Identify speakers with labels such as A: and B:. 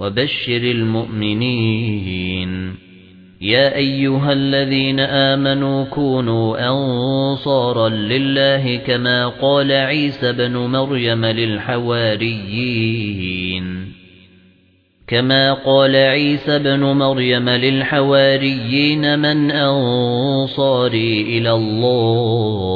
A: وبشر المؤمنين. يا أيها الذين آمنوا كونوا أنصارا لله كما قال عيسى بن مريم للحواريين. كما قال عيسى بن مريم للحواريين من أنصاري إلى الله.